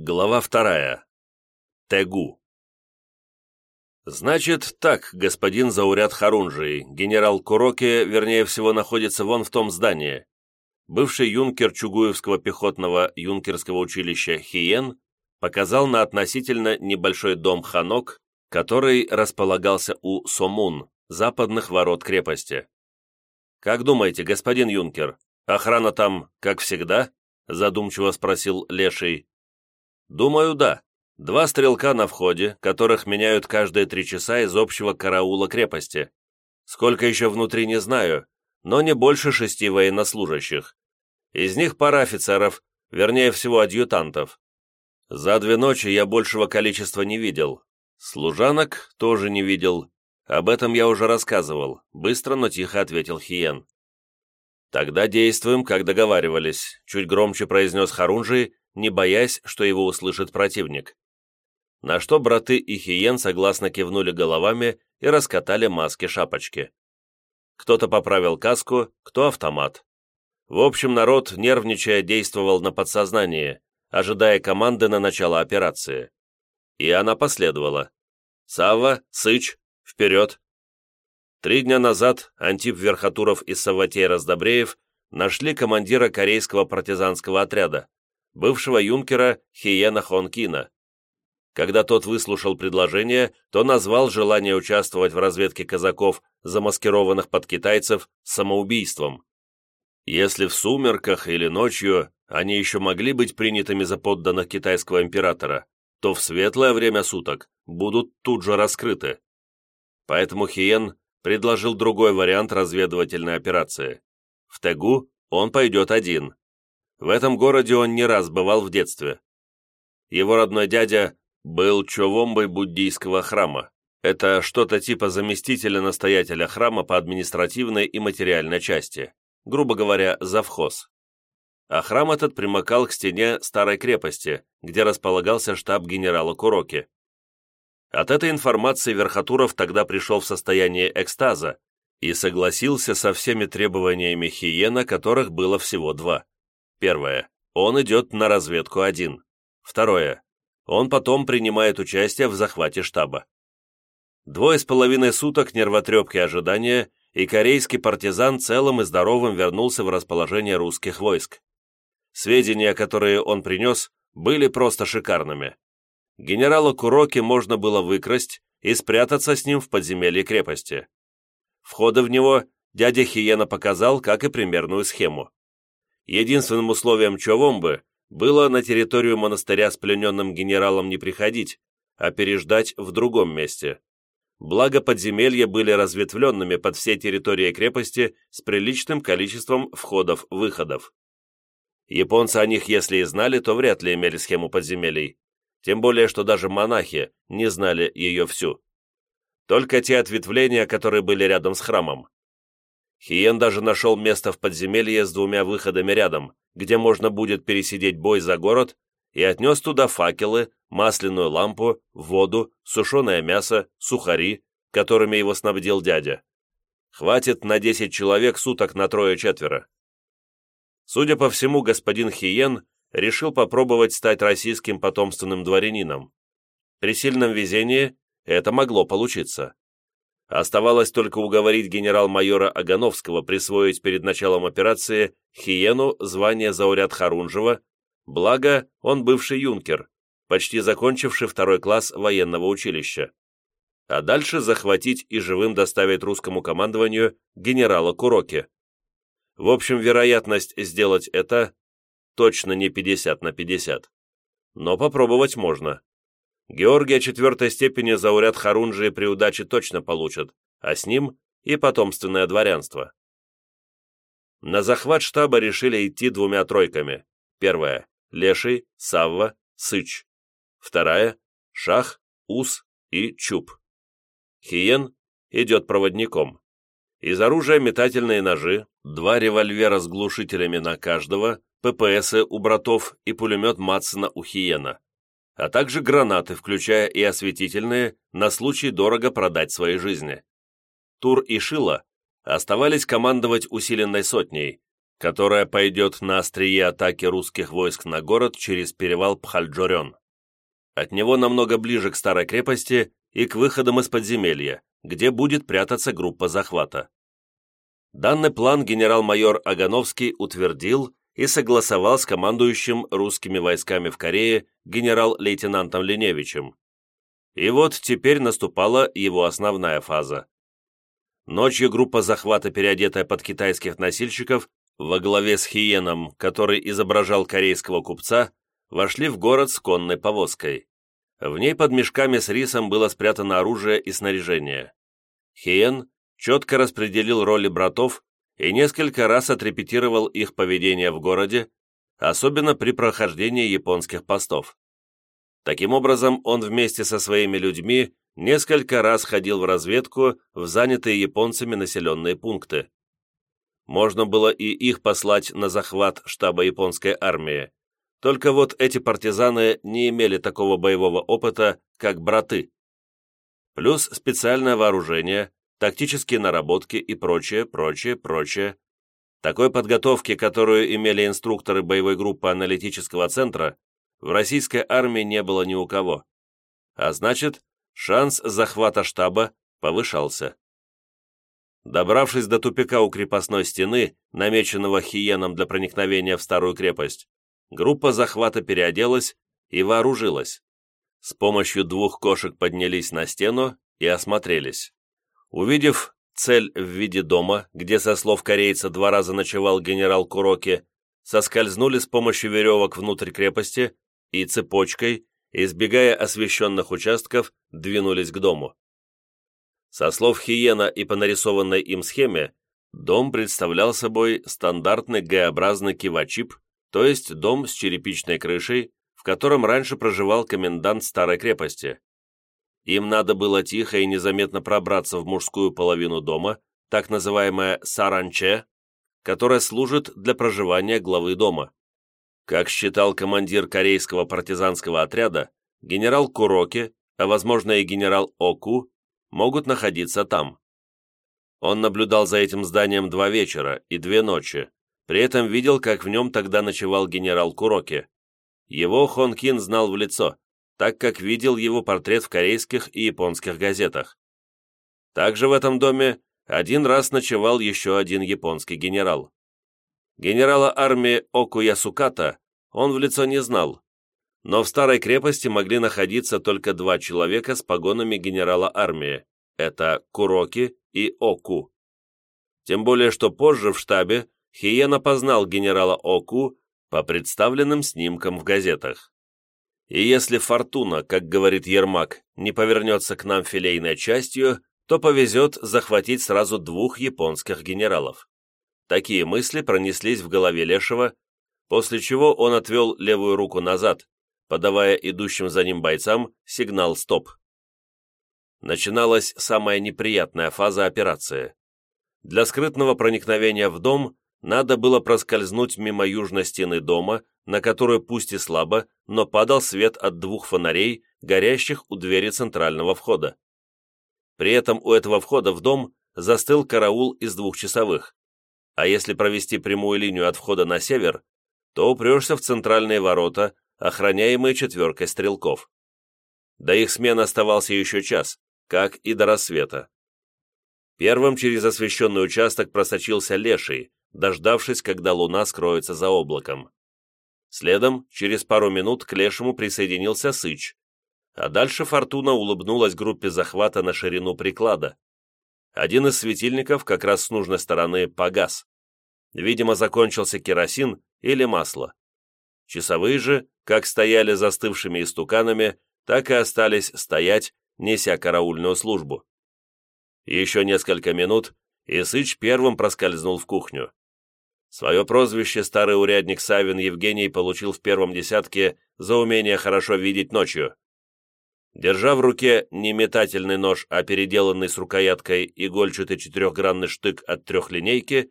Глава вторая. Тегу. «Значит так, господин Зауряд Харунжий, генерал Куроки, вернее всего, находится вон в том здании. Бывший юнкер Чугуевского пехотного юнкерского училища Хиен показал на относительно небольшой дом Ханок, который располагался у Сомун, западных ворот крепости. «Как думаете, господин юнкер, охрана там, как всегда?» задумчиво спросил Леший. «Думаю, да. Два стрелка на входе, которых меняют каждые три часа из общего караула крепости. Сколько еще внутри, не знаю, но не больше шести военнослужащих. Из них пара офицеров, вернее всего адъютантов. За две ночи я большего количества не видел. Служанок тоже не видел. Об этом я уже рассказывал, быстро, но тихо ответил Хиен. «Тогда действуем, как договаривались», — чуть громче произнес Харунжи не боясь, что его услышит противник. На что браты и Хиен согласно кивнули головами и раскатали маски-шапочки. Кто-то поправил каску, кто автомат. В общем, народ, нервничая, действовал на подсознании, ожидая команды на начало операции. И она последовала. «Савва, Сыч, вперед!» Три дня назад Антип Верхотуров и Савватей Раздобреев нашли командира корейского партизанского отряда бывшего юнкера Хиена Хонкина. Когда тот выслушал предложение, то назвал желание участвовать в разведке казаков, замаскированных под китайцев, самоубийством. Если в сумерках или ночью они еще могли быть принятыми за подданных китайского императора, то в светлое время суток будут тут же раскрыты. Поэтому Хиен предложил другой вариант разведывательной операции. В Тегу он пойдет один, в этом городе он не раз бывал в детстве. Его родной дядя был човомбой буддийского храма. Это что-то типа заместителя-настоятеля храма по административной и материальной части, грубо говоря, завхоз. А храм этот примыкал к стене старой крепости, где располагался штаб генерала Куроки. От этой информации Верхотуров тогда пришел в состояние экстаза и согласился со всеми требованиями Хиена, которых было всего два. Первое. Он идет на разведку один. Второе. Он потом принимает участие в захвате штаба. Двое с половиной суток нервотрепки ожидания, и корейский партизан целым и здоровым вернулся в расположение русских войск. Сведения, которые он принес, были просто шикарными. Генерала Куроки можно было выкрасть и спрятаться с ним в подземелье крепости. Входы в него дядя Хиена показал, как и примерную схему. Единственным условием Човомбы было на территорию монастыря с плененным генералом не приходить, а переждать в другом месте. Благо подземелья были разветвленными под всей территорией крепости с приличным количеством входов-выходов. Японцы о них, если и знали, то вряд ли имели схему подземелий, тем более, что даже монахи не знали ее всю. Только те ответвления, которые были рядом с храмом. Хиен даже нашел место в подземелье с двумя выходами рядом, где можно будет пересидеть бой за город, и отнес туда факелы, масляную лампу, воду, сушеное мясо, сухари, которыми его снабдил дядя. Хватит на 10 человек суток на трое-четверо. Судя по всему, господин Хиен решил попробовать стать российским потомственным дворянином. При сильном везении это могло получиться. Оставалось только уговорить генерал-майора Агановского присвоить перед началом операции Хиену звание зауряд Харунжева, благо он бывший юнкер, почти закончивший второй класс военного училища. А дальше захватить и живым доставить русскому командованию генерала Куроки. В общем, вероятность сделать это точно не 50 на 50. Но попробовать можно. Георгия четвертой степени зауряд Харунжи при удаче точно получат, а с ним и потомственное дворянство. На захват штаба решили идти двумя тройками. Первая – Леший, Савва, Сыч. Вторая – Шах, Ус и Чуб. Хиен идет проводником. Из оружия метательные ножи, два револьвера с глушителями на каждого, ППСы у братов и пулемет Матсона у Хиена а также гранаты, включая и осветительные, на случай дорого продать свои жизни. Тур и Шила оставались командовать усиленной сотней, которая пойдет на острие атаки русских войск на город через перевал Пхальджорен. От него намного ближе к старой крепости и к выходам из подземелья, где будет прятаться группа захвата. Данный план генерал-майор Агановский утвердил и согласовал с командующим русскими войсками в Корее генерал-лейтенантом Леневичем. И вот теперь наступала его основная фаза. Ночью группа захвата, переодетая под китайских носильщиков, во главе с Хиеном, который изображал корейского купца, вошли в город с конной повозкой. В ней под мешками с рисом было спрятано оружие и снаряжение. Хиен четко распределил роли братов и несколько раз отрепетировал их поведение в городе, особенно при прохождении японских постов. Таким образом, он вместе со своими людьми несколько раз ходил в разведку в занятые японцами населенные пункты. Можно было и их послать на захват штаба японской армии, только вот эти партизаны не имели такого боевого опыта, как браты. Плюс специальное вооружение, тактические наработки и прочее, прочее, прочее. Такой подготовки, которую имели инструкторы боевой группы аналитического центра, в российской армии не было ни у кого. А значит, шанс захвата штаба повышался. Добравшись до тупика у крепостной стены, намеченного Хиеном для проникновения в старую крепость, группа захвата переоделась и вооружилась. С помощью двух кошек поднялись на стену и осмотрелись. Увидев цель в виде дома, где, со слов корейца, два раза ночевал генерал Куроки, соскользнули с помощью веревок внутрь крепости и цепочкой, избегая освещенных участков, двинулись к дому. Со слов Хиена и по нарисованной им схеме, дом представлял собой стандартный Г-образный кивачип, то есть дом с черепичной крышей, в котором раньше проживал комендант старой крепости. Им надо было тихо и незаметно пробраться в мужскую половину дома, так называемая саранче, которая служит для проживания главы дома. Как считал командир корейского партизанского отряда, генерал Куроки, а возможно и генерал Оку, могут находиться там. Он наблюдал за этим зданием два вечера и две ночи, при этом видел, как в нем тогда ночевал генерал Куроки. Его Хон Кин знал в лицо, так как видел его портрет в корейских и японских газетах. Также в этом доме один раз ночевал еще один японский генерал. Генерала армии Оку Ясуката он в лицо не знал, но в старой крепости могли находиться только два человека с погонами генерала армии – это Куроки и Оку. Тем более, что позже в штабе Хиен опознал генерала Оку по представленным снимкам в газетах. И если фортуна, как говорит Ермак, не повернется к нам филейной частью, то повезет захватить сразу двух японских генералов. Такие мысли пронеслись в голове Лешего, после чего он отвел левую руку назад, подавая идущим за ним бойцам сигнал «Стоп». Начиналась самая неприятная фаза операции. Для скрытного проникновения в дом надо было проскользнуть мимо южной стены дома, на которую пусть и слабо, но падал свет от двух фонарей, горящих у двери центрального входа. При этом у этого входа в дом застыл караул из двух часовых, а если провести прямую линию от входа на север, то упрешься в центральные ворота, охраняемые четверкой стрелков. До их смены оставался еще час, как и до рассвета. Первым через освещенный участок просочился леший, дождавшись, когда луна скроется за облаком. Следом, через пару минут, к лешему присоединился Сыч, а дальше Фортуна улыбнулась группе захвата на ширину приклада. Один из светильников как раз с нужной стороны погас. Видимо, закончился керосин или масло. Часовые же, как стояли застывшими истуканами, так и остались стоять, неся караульную службу. Еще несколько минут, и Сыч первым проскользнул в кухню. Свое прозвище старый урядник Савин Евгений получил в первом десятке за умение хорошо видеть ночью. Держа в руке не метательный нож, а переделанный с рукояткой игольчатый четырехгранный штык от трехлинейки,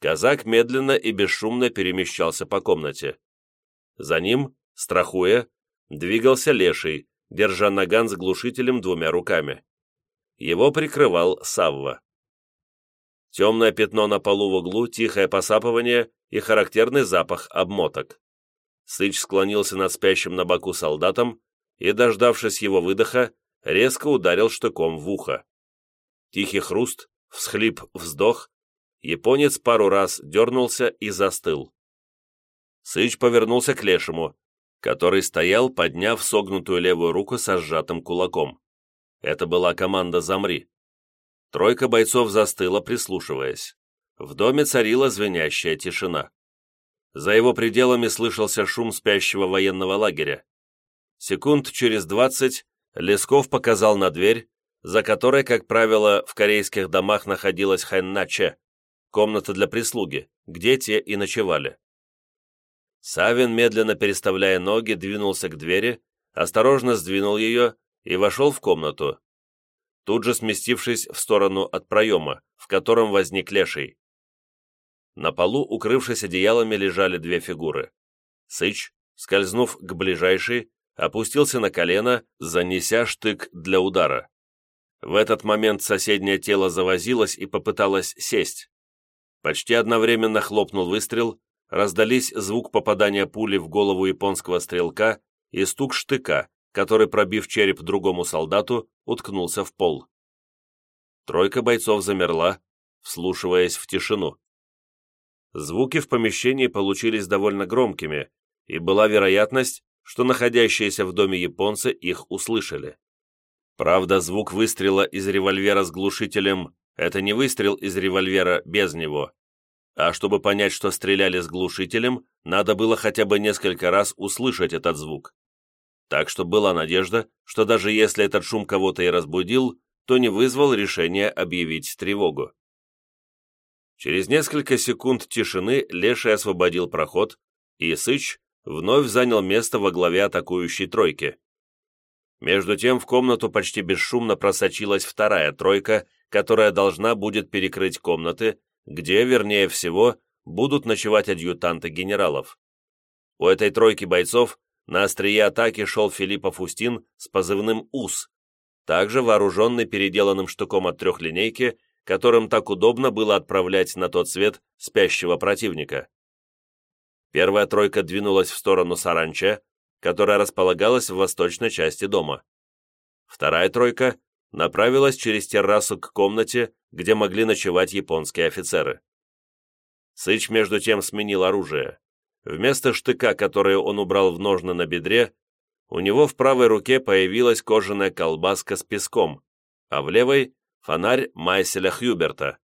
казак медленно и бесшумно перемещался по комнате. За ним, страхуя, двигался леший, держа наган с глушителем двумя руками. Его прикрывал Савва. Темное пятно на полу в углу, тихое посапывание и характерный запах обмоток. Сыч склонился над спящим на боку солдатом и, дождавшись его выдоха, резко ударил штыком в ухо. Тихий хруст, всхлип, вздох, японец пару раз дернулся и застыл. Сыч повернулся к лешему, который стоял, подняв согнутую левую руку со сжатым кулаком. Это была команда «Замри». Тройка бойцов застыла, прислушиваясь. В доме царила звенящая тишина. За его пределами слышался шум спящего военного лагеря. Секунд через двадцать Лесков показал на дверь, за которой, как правило, в корейских домах находилась хэнначе, комната для прислуги, где те и ночевали. Савин, медленно переставляя ноги, двинулся к двери, осторожно сдвинул ее и вошел в комнату, тут же сместившись в сторону от проема, в котором возник леший. На полу, укрывшись одеялами, лежали две фигуры. Сыч, скользнув к ближайшей, опустился на колено, занеся штык для удара. В этот момент соседнее тело завозилось и попыталось сесть. Почти одновременно хлопнул выстрел, раздались звук попадания пули в голову японского стрелка и стук штыка, который, пробив череп другому солдату, уткнулся в пол. Тройка бойцов замерла, вслушиваясь в тишину. Звуки в помещении получились довольно громкими, и была вероятность, что находящиеся в доме японцы их услышали. Правда, звук выстрела из револьвера с глушителем – это не выстрел из револьвера без него. А чтобы понять, что стреляли с глушителем, надо было хотя бы несколько раз услышать этот звук. Так что была надежда, что даже если этот шум кого-то и разбудил, то не вызвал решения объявить тревогу. Через несколько секунд тишины Леший освободил проход, и Сыч вновь занял место во главе атакующей тройки. Между тем в комнату почти бесшумно просочилась вторая тройка, которая должна будет перекрыть комнаты, где, вернее всего, будут ночевать адъютанты генералов. У этой тройки бойцов на острие атаки шел Филиппов Устин с позывным «УС», также вооруженный переделанным штуком от трехлинейки, которым так удобно было отправлять на тот свет спящего противника. Первая тройка двинулась в сторону Саранча, которая располагалась в восточной части дома. Вторая тройка направилась через террасу к комнате, где могли ночевать японские офицеры. Сыч между тем сменил оружие. Вместо штыка, который он убрал в ножны на бедре, у него в правой руке появилась кожаная колбаска с песком, а в левой — фонарь Майселя Хьюберта.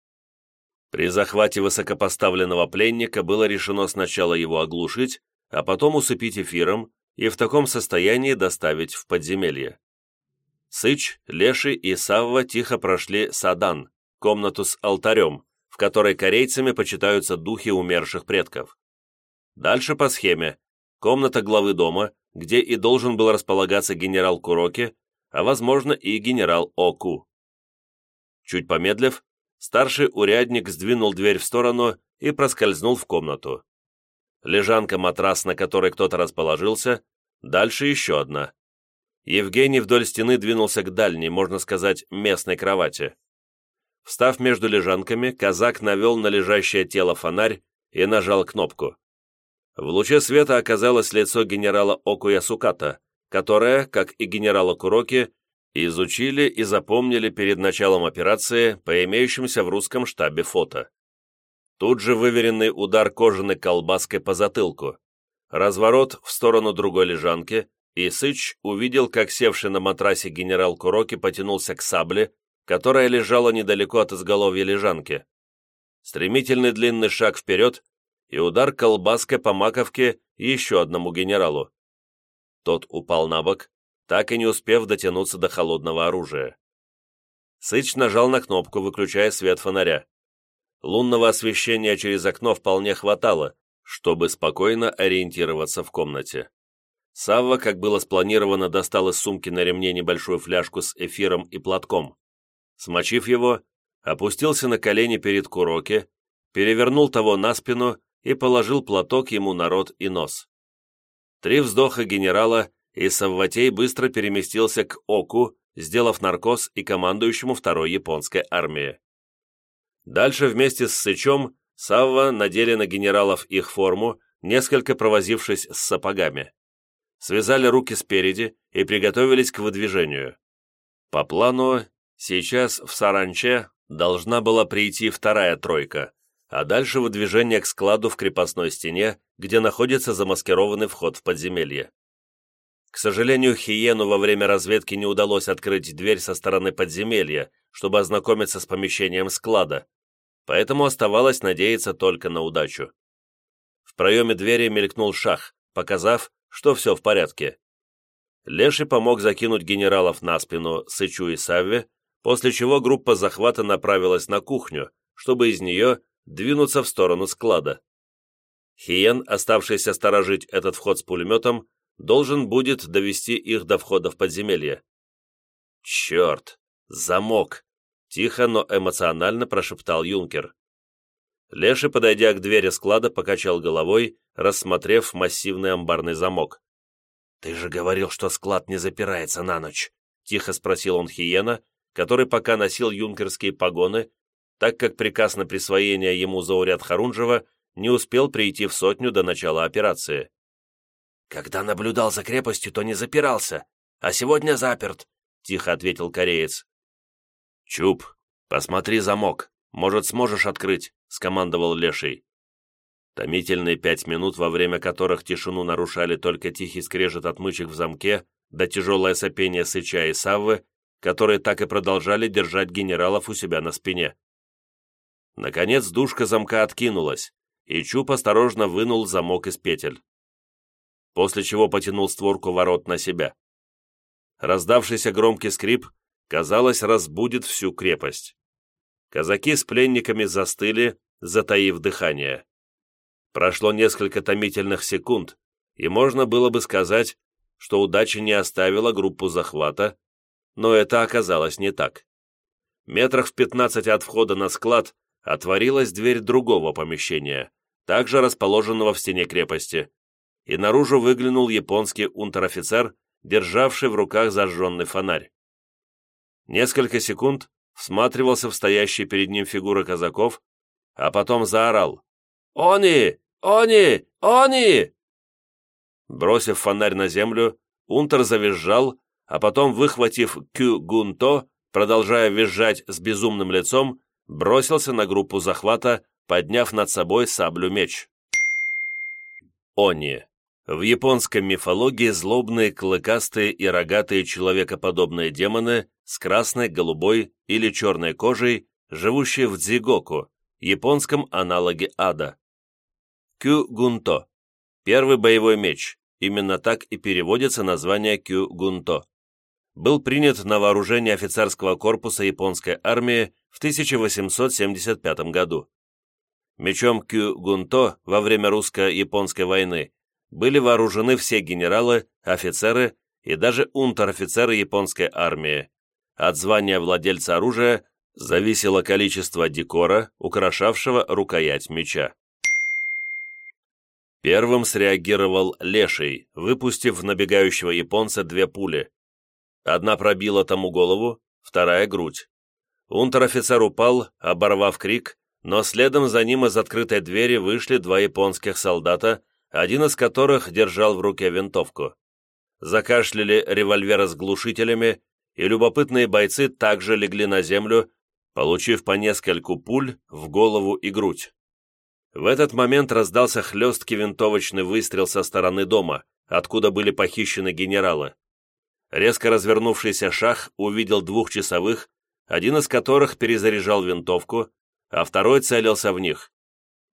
При захвате высокопоставленного пленника было решено сначала его оглушить, а потом усыпить эфиром, и в таком состоянии доставить в подземелье. Сыч, Леший и Савва тихо прошли Садан, комнату с алтарем, в которой корейцами почитаются духи умерших предков. Дальше по схеме. Комната главы дома, где и должен был располагаться генерал Куроки, а возможно и генерал Оку. Чуть помедлив, старший урядник сдвинул дверь в сторону и проскользнул в комнату. Лежанка, матрас, на которой кто-то расположился, Дальше еще одна. Евгений вдоль стены двинулся к дальней, можно сказать, местной кровати. Встав между лежанками, казак навел на лежащее тело фонарь и нажал кнопку. В луче света оказалось лицо генерала Окуя Суката, которое, как и генерала Куроки, изучили и запомнили перед началом операции по имеющимся в русском штабе фото. Тут же выверенный удар кожаной колбаской по затылку разворот в сторону другой лежанки, и Сыч увидел, как севший на матрасе генерал Куроки потянулся к сабле, которая лежала недалеко от изголовья лежанки. Стремительный длинный шаг вперед и удар колбаской по маковке еще одному генералу. Тот упал на бок, так и не успев дотянуться до холодного оружия. Сыч нажал на кнопку, выключая свет фонаря. Лунного освещения через окно вполне хватало, чтобы спокойно ориентироваться в комнате. Савва, как было спланировано, достал из сумки на ремне небольшую фляжку с эфиром и платком. Смочив его, опустился на колени перед Куроки, перевернул того на спину и положил платок ему на рот и нос. Три вздоха генерала, и Савватей быстро переместился к Оку, сделав наркоз и командующему второй японской армии. Дальше вместе с Сычом Савва надели на генералов их форму, несколько провозившись с сапогами. Связали руки спереди и приготовились к выдвижению. По плану, сейчас в Саранче должна была прийти вторая тройка, а дальше выдвижение к складу в крепостной стене, где находится замаскированный вход в подземелье. К сожалению, Хиену во время разведки не удалось открыть дверь со стороны подземелья, чтобы ознакомиться с помещением склада, поэтому оставалось надеяться только на удачу. В проеме двери мелькнул шах, показав, что все в порядке. Леший помог закинуть генералов на спину Сычу и Савве, после чего группа захвата направилась на кухню, чтобы из нее двинуться в сторону склада. Хиен, оставшийся сторожить этот вход с пулеметом, должен будет довести их до входа в подземелье. «Черт! Замок!» — тихо, но эмоционально прошептал юнкер. Леший, подойдя к двери склада, покачал головой, рассмотрев массивный амбарный замок. «Ты же говорил, что склад не запирается на ночь», — тихо спросил он Хиена, который пока носил юнкерские погоны, так как приказ на присвоение ему зауряд Харунжева не успел прийти в сотню до начала операции. «Когда наблюдал за крепостью, то не запирался, а сегодня заперт», — тихо ответил кореец. «Чуб, посмотри замок, может, сможешь открыть», — скомандовал Леший. Томительные пять минут, во время которых тишину нарушали только тихий скрежет отмычек в замке да тяжелое сопение Сыча и Саввы, которые так и продолжали держать генералов у себя на спине. Наконец душка замка откинулась, и Чуб осторожно вынул замок из петель после чего потянул створку ворот на себя. Раздавшийся громкий скрип, казалось, разбудит всю крепость. Казаки с пленниками застыли, затаив дыхание. Прошло несколько томительных секунд, и можно было бы сказать, что удача не оставила группу захвата, но это оказалось не так. Метрах в пятнадцать от входа на склад отворилась дверь другого помещения, также расположенного в стене крепости и наружу выглянул японский унтер-офицер, державший в руках зажженный фонарь. Несколько секунд всматривался в стоящие перед ним фигуры казаков, а потом заорал «Они! Они! Они!» Бросив фонарь на землю, Унтер завизжал, а потом, выхватив Кю-Гунто, продолжая визжать с безумным лицом, бросился на группу захвата, подняв над собой саблю-меч. Они. В японской мифологии злобные, клыкастые и рогатые человекоподобные демоны с красной, голубой или черной кожей, живущие в дзигоку, японском аналоге ада. Кю-гунто. Первый боевой меч. Именно так и переводится название Кю-гунто. Был принят на вооружение офицерского корпуса японской армии в 1875 году. Мечом Кю-гунто во время русско-японской войны были вооружены все генералы, офицеры и даже унтер-офицеры японской армии. От звания владельца оружия зависело количество декора, украшавшего рукоять меча. Первым среагировал Леший, выпустив в набегающего японца две пули. Одна пробила тому голову, вторая — грудь. Унтер-офицер упал, оборвав крик, но следом за ним из открытой двери вышли два японских солдата один из которых держал в руке винтовку. Закашляли револьверы с глушителями, и любопытные бойцы также легли на землю, получив по нескольку пуль в голову и грудь. В этот момент раздался хлесткий винтовочный выстрел со стороны дома, откуда были похищены генералы. Резко развернувшийся шах увидел двух часовых, один из которых перезаряжал винтовку, а второй целился в них.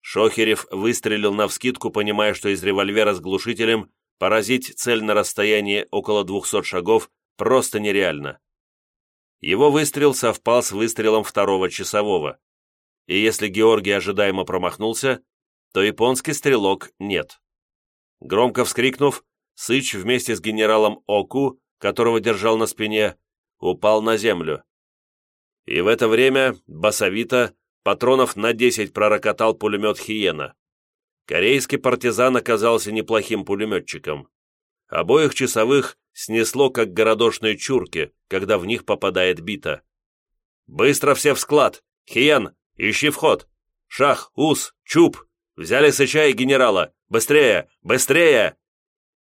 Шохерев выстрелил навскидку, понимая, что из револьвера с глушителем поразить цель на расстоянии около 200 шагов просто нереально. Его выстрел совпал с выстрелом второго часового. И если Георгий ожидаемо промахнулся, то японский стрелок нет. Громко вскрикнув, Сыч вместе с генералом Оку, которого держал на спине, упал на землю. И в это время басовито Патронов на 10 пророкотал пулемет «Хиена». Корейский партизан оказался неплохим пулеметчиком. Обоих часовых снесло, как городошные чурки, когда в них попадает бита. «Быстро все в склад! Хиен, Ищи вход! Шах, Ус, Чуб! Взяли Сыча и генерала! Быстрее! Быстрее!»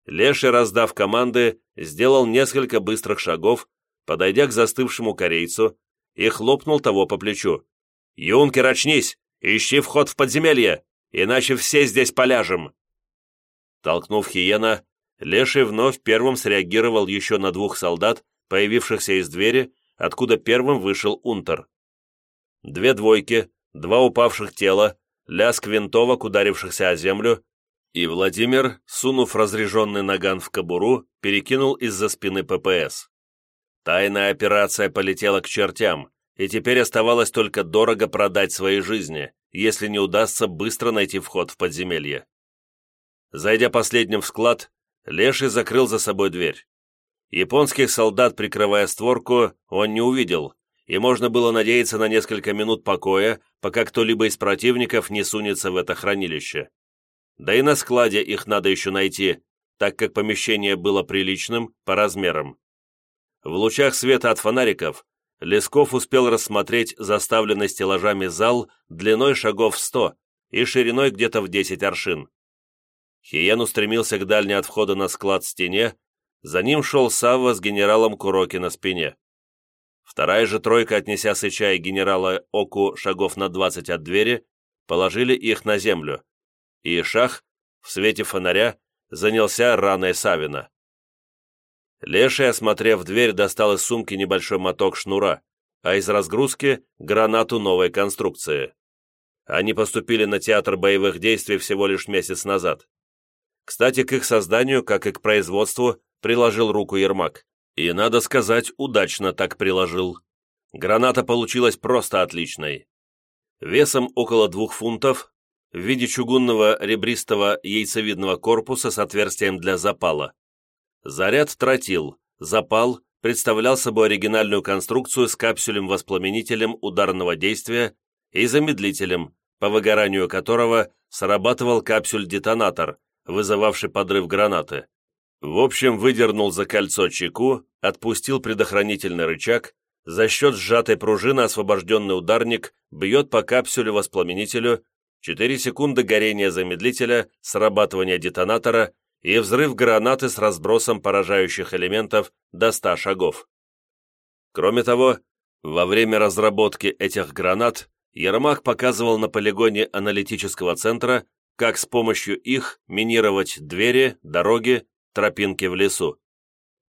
Леший, раздав команды, сделал несколько быстрых шагов, подойдя к застывшему корейцу, и хлопнул того по плечу. «Юнкер, очнись! Ищи вход в подземелье, иначе все здесь поляжем!» Толкнув Хиена, Леший вновь первым среагировал еще на двух солдат, появившихся из двери, откуда первым вышел Унтер. Две двойки, два упавших тела, лязг винтовок, ударившихся о землю, и Владимир, сунув разряженный наган в кобуру, перекинул из-за спины ППС. Тайная операция полетела к чертям, и теперь оставалось только дорого продать свои жизни, если не удастся быстро найти вход в подземелье. Зайдя последним в склад, Леший закрыл за собой дверь. Японских солдат, прикрывая створку, он не увидел, и можно было надеяться на несколько минут покоя, пока кто-либо из противников не сунется в это хранилище. Да и на складе их надо еще найти, так как помещение было приличным по размерам. В лучах света от фонариков Лесков успел рассмотреть заставленный стеллажами зал длиной шагов сто и шириной где-то в десять аршин. Хиен устремился к дальней от входа на склад стене, за ним шел Савва с генералом Куроки на спине. Вторая же тройка, отнеся Сыча и генерала Оку шагов на двадцать от двери, положили их на землю, и Шах, в свете фонаря, занялся раной Савина. Леший, осмотрев дверь, достал из сумки небольшой моток шнура, а из разгрузки — гранату новой конструкции. Они поступили на театр боевых действий всего лишь месяц назад. Кстати, к их созданию, как и к производству, приложил руку Ермак. И, надо сказать, удачно так приложил. Граната получилась просто отличной. Весом около двух фунтов, в виде чугунного ребристого яйцевидного корпуса с отверстием для запала. Заряд тротил, запал представлял собой оригинальную конструкцию с капсулем-воспламенителем ударного действия и замедлителем, по выгоранию которого срабатывал капсюль-детонатор, вызывавший подрыв гранаты. В общем, выдернул за кольцо чеку, отпустил предохранительный рычаг, за счет сжатой пружины освобожденный ударник бьет по капсюлю-воспламенителю, 4 секунды горения замедлителя, срабатывания детонатора и взрыв гранаты с разбросом поражающих элементов до 100 шагов. Кроме того, во время разработки этих гранат Ермак показывал на полигоне аналитического центра, как с помощью их минировать двери, дороги, тропинки в лесу.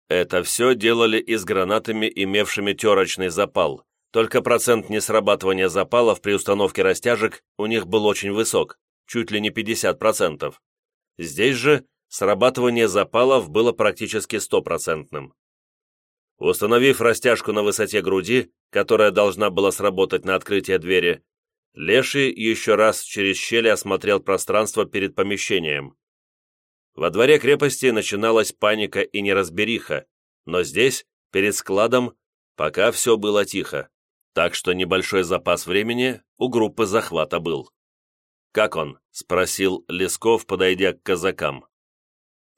Это все делали и с гранатами, имевшими терочный запал, только процент несрабатывания запалов при установке растяжек у них был очень высок, чуть ли не 50%. Здесь же срабатывание запалов было практически стопроцентным. Установив растяжку на высоте груди, которая должна была сработать на открытие двери, Леший еще раз через щели осмотрел пространство перед помещением. Во дворе крепости начиналась паника и неразбериха, но здесь, перед складом, пока все было тихо, так что небольшой запас времени у группы захвата был. «Как он?» — спросил Лесков, подойдя к казакам.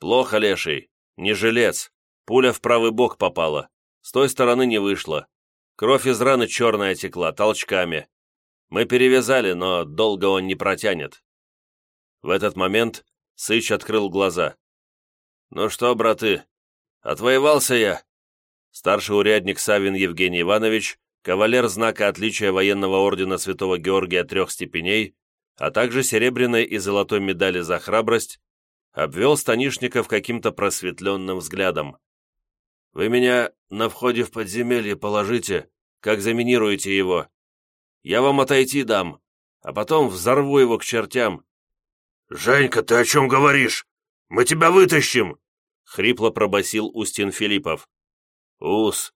«Плохо, Леший. Не жилец. Пуля в правый бок попала. С той стороны не вышла. Кровь из раны черная текла, толчками. Мы перевязали, но долго он не протянет». В этот момент Сыч открыл глаза. «Ну что, браты, отвоевался я?» Старший урядник Савин Евгений Иванович, кавалер знака отличия военного ордена Святого Георгия трех степеней, а также серебряной и золотой медали за храбрость, обвел станишников каким-то просветленным взглядом. «Вы меня на входе в подземелье положите, как заминируете его. Я вам отойти дам, а потом взорву его к чертям». «Женька, ты о чем говоришь? Мы тебя вытащим!» — хрипло пробасил Устин Филиппов. «Ус,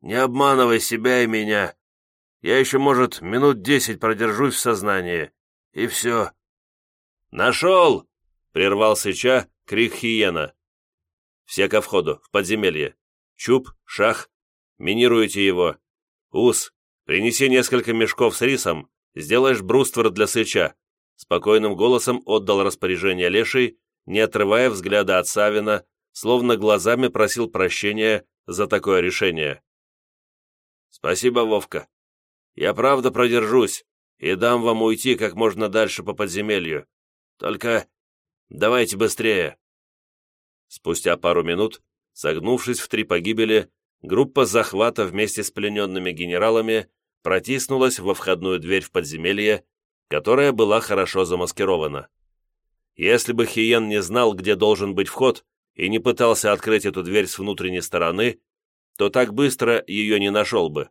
не обманывай себя и меня. Я еще, может, минут десять продержусь в сознании. И все». «Нашел!» — прервал Сыча крик Хиена. «Все ко входу, в подземелье. Чуб, шах, минируйте его. Ус, принеси несколько мешков с рисом, сделаешь бруствер для Сыча». Спокойным голосом отдал распоряжение Леший, не отрывая взгляда от Савина, словно глазами просил прощения за такое решение. «Спасибо, Вовка. Я правда продержусь, и дам вам уйти как можно дальше по подземелью. Только давайте быстрее». Спустя пару минут, согнувшись в три погибели, группа захвата вместе с плененными генералами протиснулась во входную дверь в подземелье, которая была хорошо замаскирована. Если бы Хиен не знал, где должен быть вход, и не пытался открыть эту дверь с внутренней стороны, то так быстро ее не нашел бы.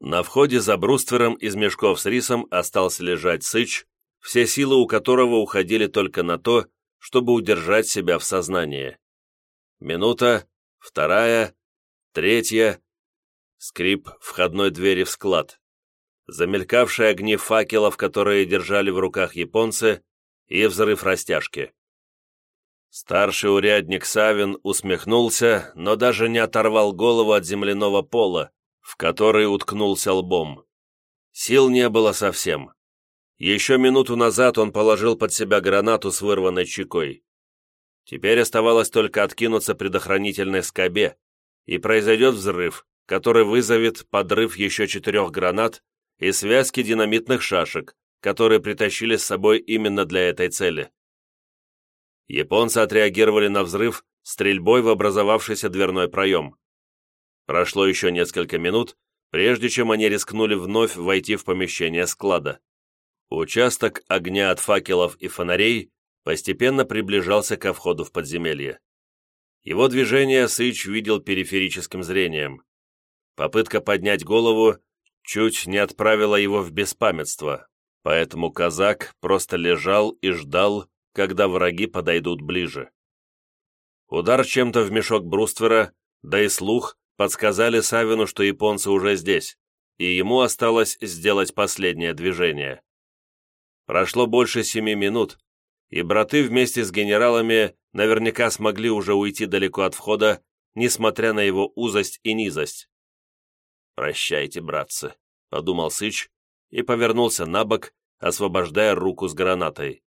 На входе за бруствером из мешков с рисом остался лежать Сыч, все силы у которого уходили только на то, чтобы удержать себя в сознании. Минута, вторая, третья. Скрип входной двери в склад. Замелькавшие огни факелов, которые держали в руках японцы, и взрыв растяжки. Старший урядник Савин усмехнулся, но даже не оторвал голову от земляного пола, в который уткнулся лбом. Сил не было совсем. Еще минуту назад он положил под себя гранату с вырванной чекой. Теперь оставалось только откинуться предохранительной скобе, и произойдет взрыв, который вызовет подрыв еще четырех гранат и связки динамитных шашек, которые притащили с собой именно для этой цели. Японцы отреагировали на взрыв стрельбой в образовавшийся дверной проем. Прошло еще несколько минут, прежде чем они рискнули вновь войти в помещение склада. Участок огня от факелов и фонарей постепенно приближался ко входу в подземелье. Его движение Сыч видел периферическим зрением. Попытка поднять голову чуть не отправила его в беспамятство, поэтому казак просто лежал и ждал, когда враги подойдут ближе. Удар чем-то в мешок бруствера, да и слух подсказали Савину, что японцы уже здесь, и ему осталось сделать последнее движение. Прошло больше семи минут, и браты вместе с генералами наверняка смогли уже уйти далеко от входа, несмотря на его узость и низость. «Прощайте, братцы», — подумал Сыч и повернулся на бок, освобождая руку с гранатой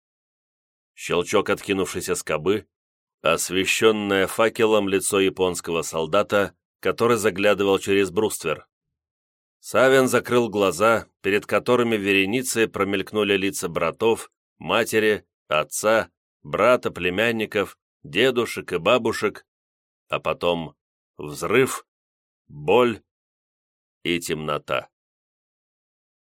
щелчок откинувшейся скобы, освещенное факелом лицо японского солдата, который заглядывал через бруствер. Савин закрыл глаза, перед которыми вереницы промелькнули лица братов, матери, отца, брата, племянников, дедушек и бабушек, а потом взрыв, боль и темнота.